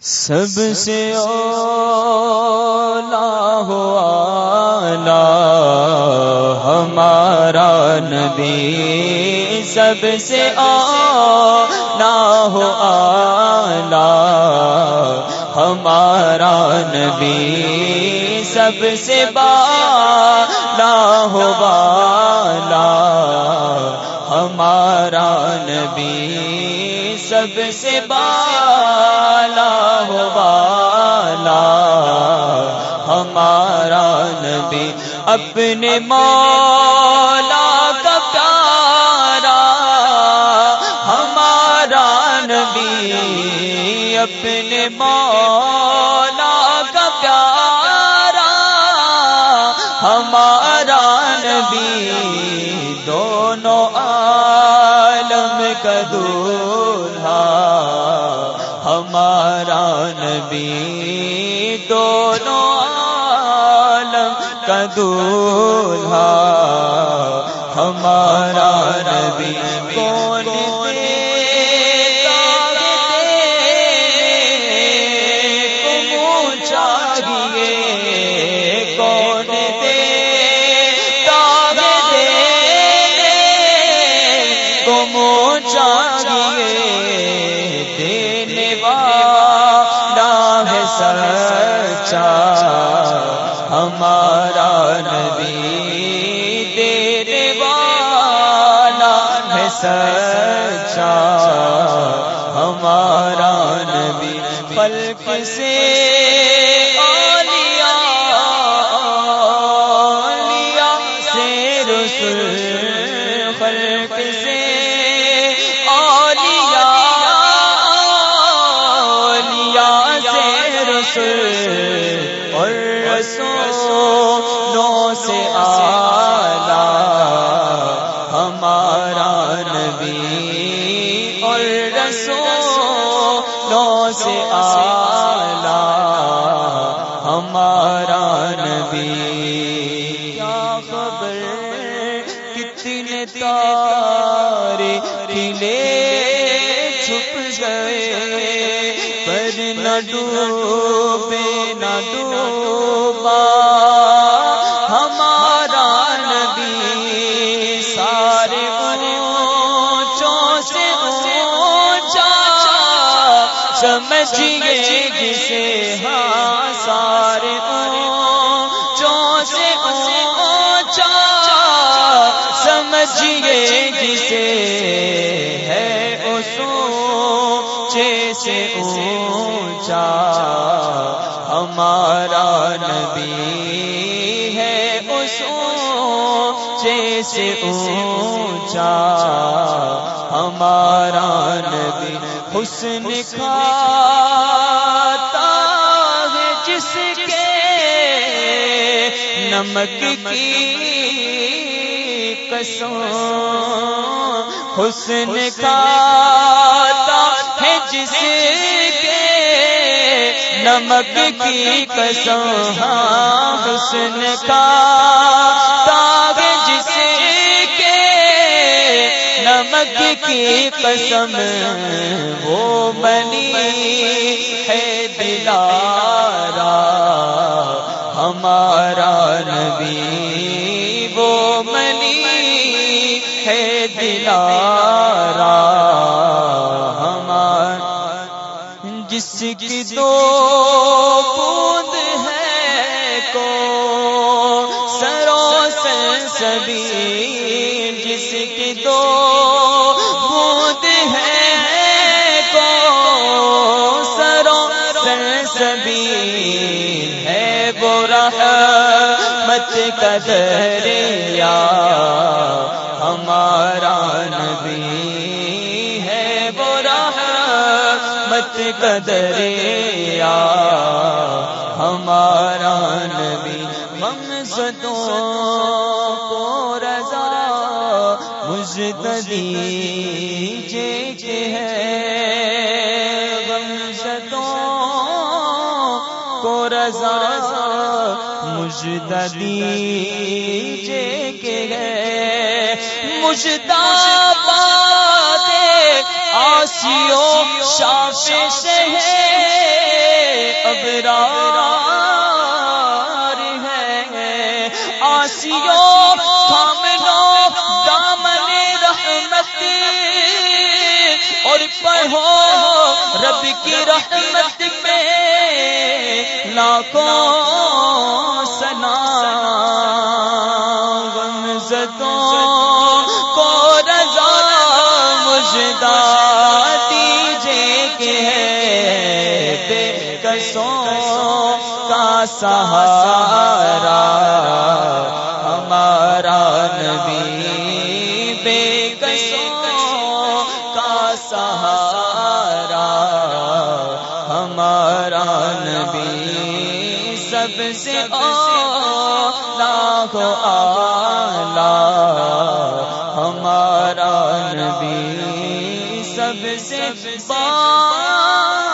سب سے اولا ہو آلہ ہمارا نبی، سب سے اولا ہو آلہ ہمارا نبی، سب سے بالا ہو بالا ہمارا نبی۔ سب سے بالا ہو بالا ہمارا نبی اپنے مولا کا پیارا، ہمارا نبی اپنے مولا کا پیارا، ہمارا نبی دونوں عالم کا دولہا ہمارا نبی دونوں عالم کا دولہا ہمارا نبی کون ہمارا نبی دینے والا ہے سچا۔ ہمارا نبی پلک سے ہمارا نبی۔ کیا خبر؟ کتنے تارے کھلے چھپ گئے؟ پر نہ ڈوبے نہ ڈوبا۔ سمجھیے جسے ہاں سارے اونچوں سے اونچا سمجھیے جسے ہے اونچے سے اونچا ہمارا نبی ہے اونچے سے اونچا ہمارا نبی حسن کھاتا ہے جس کے نمک کی قسم حسن کھاتا ہے جس کے نمک کی قسم حسن کھاتا نمک کی قسم وہ بنی ہے دلارا، ہمارا نبی۔ وہ منی ہے دلارا، ہمارا۔ جس کی دو بوند ہے کو سرو سبھی، جس کی دو مت دریا ہمارا نبی ہے بورا مت دریا ہمارا نبی۔ ہم سدوں کو رضا مجتدی مجتدی جے کے ہے مجتا پاتے آسیو شاف سے ہے ابرار ہے۔ آسیو تھام لو دامن رحمت اور پڑھو رب کی رحمت میں لاکھوں کو رضا مجدہ دیجے کے بے کسوں کا سہارا ہمارا نبی بے کسوں کا سہارا ہمارا نبی سب سے لاکھوں آ با